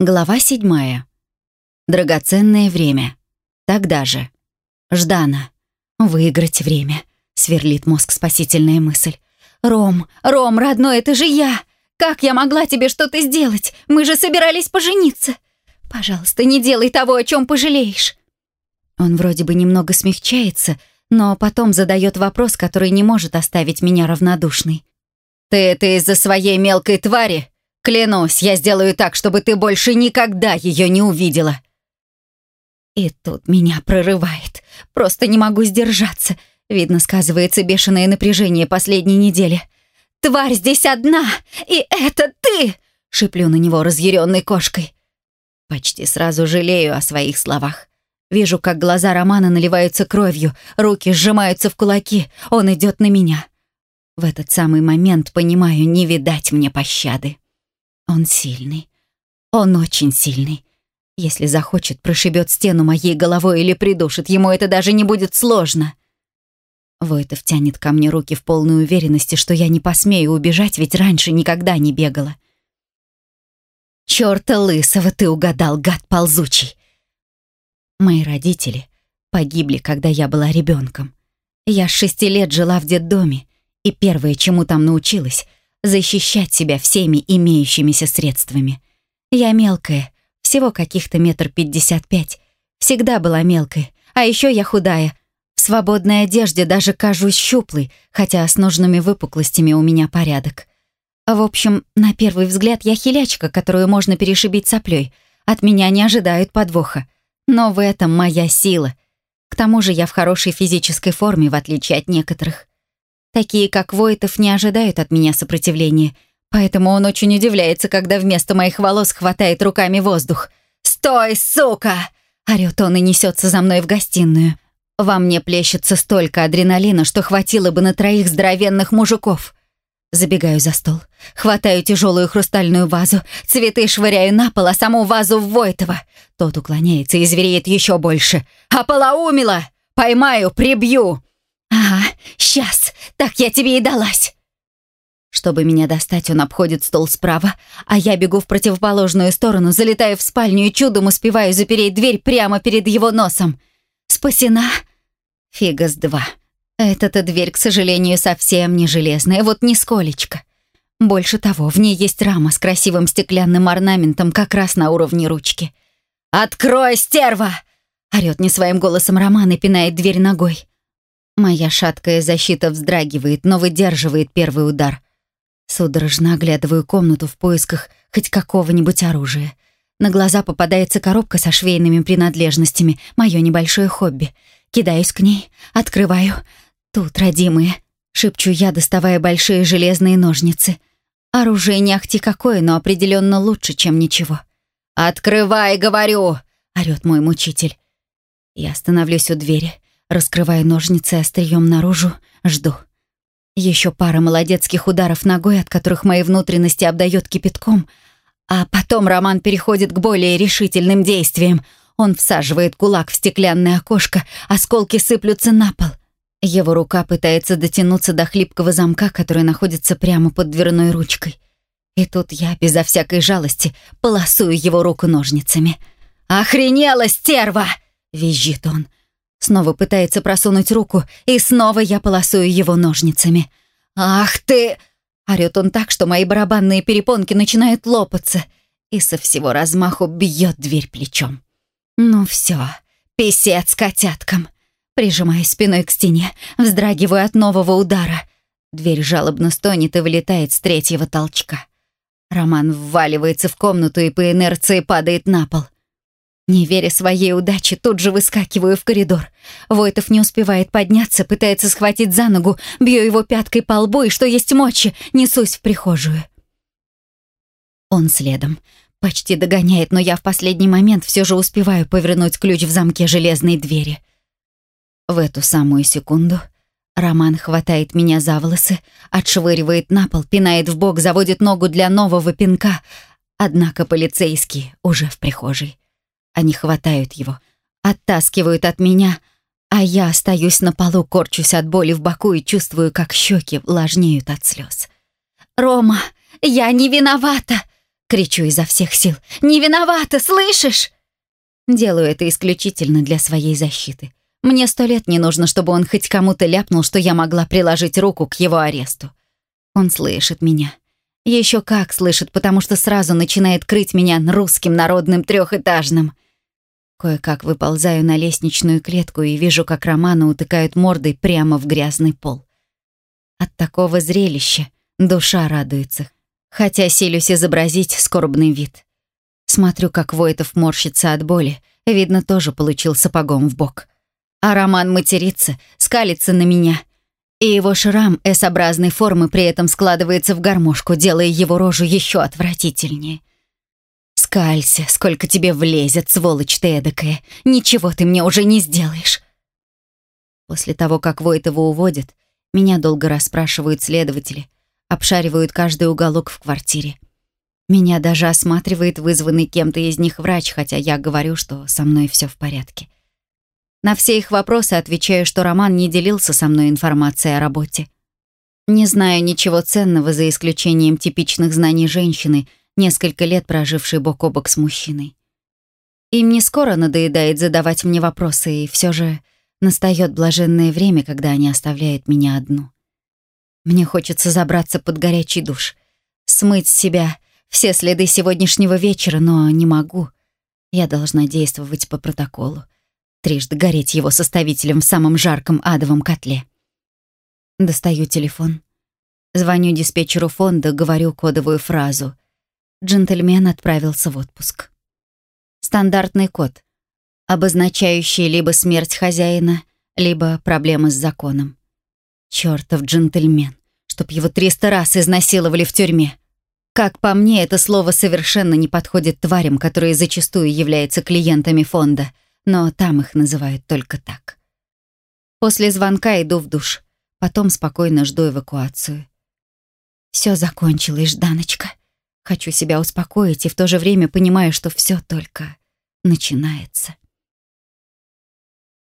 Глава седьмая. Драгоценное время. Тогда же. Ждана. Выиграть время. Сверлит мозг спасительная мысль. «Ром, Ром, родной, это же я! Как я могла тебе что-то сделать? Мы же собирались пожениться! Пожалуйста, не делай того, о чем пожалеешь!» Он вроде бы немного смягчается, но потом задает вопрос, который не может оставить меня равнодушной. «Ты это из-за своей мелкой твари?» Клянусь, я сделаю так, чтобы ты больше никогда ее не увидела. И тут меня прорывает. Просто не могу сдержаться. Видно, сказывается бешеное напряжение последней недели. «Тварь здесь одна, и это ты!» — шиплю на него разъяренной кошкой. Почти сразу жалею о своих словах. Вижу, как глаза Романа наливаются кровью, руки сжимаются в кулаки, он идет на меня. В этот самый момент понимаю, не видать мне пощады. Он сильный. Он очень сильный. Если захочет, прошибет стену моей головой или придушит, ему это даже не будет сложно. Войтов тянет ко мне руки в полной уверенности, что я не посмею убежать, ведь раньше никогда не бегала. «Чёрта лысого ты угадал, гад ползучий!» Мои родители погибли, когда я была ребенком. Я с шести лет жила в детдоме, и первое, чему там научилась — защищать себя всеми имеющимися средствами. Я мелкая, всего каких-то метр пятьдесят пять. Всегда была мелкой, а еще я худая. В свободной одежде даже кажусь щуплой, хотя с нужными выпуклостями у меня порядок. В общем, на первый взгляд я хилячка, которую можно перешибить соплей. От меня не ожидают подвоха. Но в этом моя сила. К тому же я в хорошей физической форме, в отличие от некоторых. Такие, как Войтов, не ожидают от меня сопротивления, поэтому он очень удивляется, когда вместо моих волос хватает руками воздух. «Стой, сука!» — орёт он и несется за мной в гостиную. Во мне плещется столько адреналина, что хватило бы на троих здоровенных мужиков. Забегаю за стол, хватаю тяжелую хрустальную вазу, цветы швыряю на пол, а саму вазу в Войтова. Тот уклоняется и звереет еще больше. «Ополоумила! Поймаю, прибью!» «Ага, сейчас, так я тебе и далась!» Чтобы меня достать, он обходит стол справа, а я бегу в противоположную сторону, залетаю в спальню и чудом успеваю запереть дверь прямо перед его носом. Спасена? Фига с два. Эта-то дверь, к сожалению, совсем не железная, вот нисколечко. Больше того, в ней есть рама с красивым стеклянным орнаментом как раз на уровне ручки. «Открой, стерва!» — орёт не своим голосом Роман и пинает дверь ногой. Моя шаткая защита вздрагивает, но выдерживает первый удар. Судорожно оглядываю комнату в поисках хоть какого-нибудь оружия. На глаза попадается коробка со швейными принадлежностями, мое небольшое хобби. Кидаюсь к ней, открываю. Тут, родимые, шепчу я, доставая большие железные ножницы. Оружие не ахти какое, но определенно лучше, чем ничего. «Открывай, говорю!» — орёт мой мучитель. Я становлюсь у двери, Раскрывая ножницы острием наружу, жду. Еще пара молодецких ударов ногой, от которых мои внутренности обдает кипятком. А потом Роман переходит к более решительным действиям. Он всаживает кулак в стеклянное окошко, осколки сыплются на пол. Его рука пытается дотянуться до хлипкого замка, который находится прямо под дверной ручкой. И тут я, безо всякой жалости, полосую его руку ножницами. «Охренела, стерва!» — визжит он. Снова пытается просунуть руку, и снова я полосую его ножницами. «Ах ты!» — орёт он так, что мои барабанные перепонки начинают лопаться, и со всего размаху бьет дверь плечом. «Ну все, писец котяткам!» Прижимаясь спиной к стене, вздрагиваю от нового удара. Дверь жалобно стонет и вылетает с третьего толчка. Роман вваливается в комнату и по инерции падает на пол. Не веря своей удаче, тут же выскакиваю в коридор. Войтов не успевает подняться, пытается схватить за ногу, бью его пяткой по лбу и, что есть мочи, несусь в прихожую. Он следом. Почти догоняет, но я в последний момент все же успеваю повернуть ключ в замке железной двери. В эту самую секунду Роман хватает меня за волосы, отшвыривает на пол, пинает в бок, заводит ногу для нового пинка. Однако полицейские уже в прихожей. Они хватают его, оттаскивают от меня, а я остаюсь на полу, корчусь от боли в боку и чувствую, как щеки влажнеют от слез. «Рома, я не виновата!» Кричу изо всех сил. «Не виновата, слышишь?» Делаю это исключительно для своей защиты. Мне сто лет не нужно, чтобы он хоть кому-то ляпнул, что я могла приложить руку к его аресту. Он слышит меня. Еще как слышит, потому что сразу начинает крыть меня русским народным трехэтажным. Кое-как выползаю на лестничную клетку и вижу, как Романа утыкают мордой прямо в грязный пол. От такого зрелища душа радуется, хотя силюсь изобразить скорбный вид. Смотрю, как Войтов морщится от боли, видно, тоже получил сапогом в бок. А Роман матерится, скалится на меня. И его шрам S-образной формы при этом складывается в гармошку, делая его рожу еще отвратительнее. «Скалься, сколько тебе влезет, сволочь ты эдакая. Ничего ты мне уже не сделаешь». После того, как Войтова уводят, меня долго расспрашивают следователи, обшаривают каждый уголок в квартире. Меня даже осматривает вызванный кем-то из них врач, хотя я говорю, что со мной все в порядке. На все их вопросы отвечаю, что Роман не делился со мной информацией о работе. Не знаю ничего ценного за исключением типичных знаний женщины, несколько лет прожившей бок о бок с мужчиной. Им не скоро надоедает задавать мне вопросы, и все же настает блаженное время, когда они оставляют меня одну. Мне хочется забраться под горячий душ, смыть с себя все следы сегодняшнего вечера, но не могу. Я должна действовать по протоколу трижды гореть его составителем в самом жарком адовом котле. Достаю телефон. Звоню диспетчеру фонда, говорю кодовую фразу. Джентльмен отправился в отпуск. Стандартный код, обозначающий либо смерть хозяина, либо проблемы с законом. Чёртов джентльмен, чтоб его триста раз изнасиловали в тюрьме. Как по мне, это слово совершенно не подходит тварям, которые зачастую являются клиентами фонда — но там их называют только так. После звонка иду в душ, потом спокойно жду эвакуацию. Все закончилось, Жданочка. Хочу себя успокоить и в то же время понимаю, что все только начинается.